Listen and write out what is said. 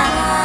아!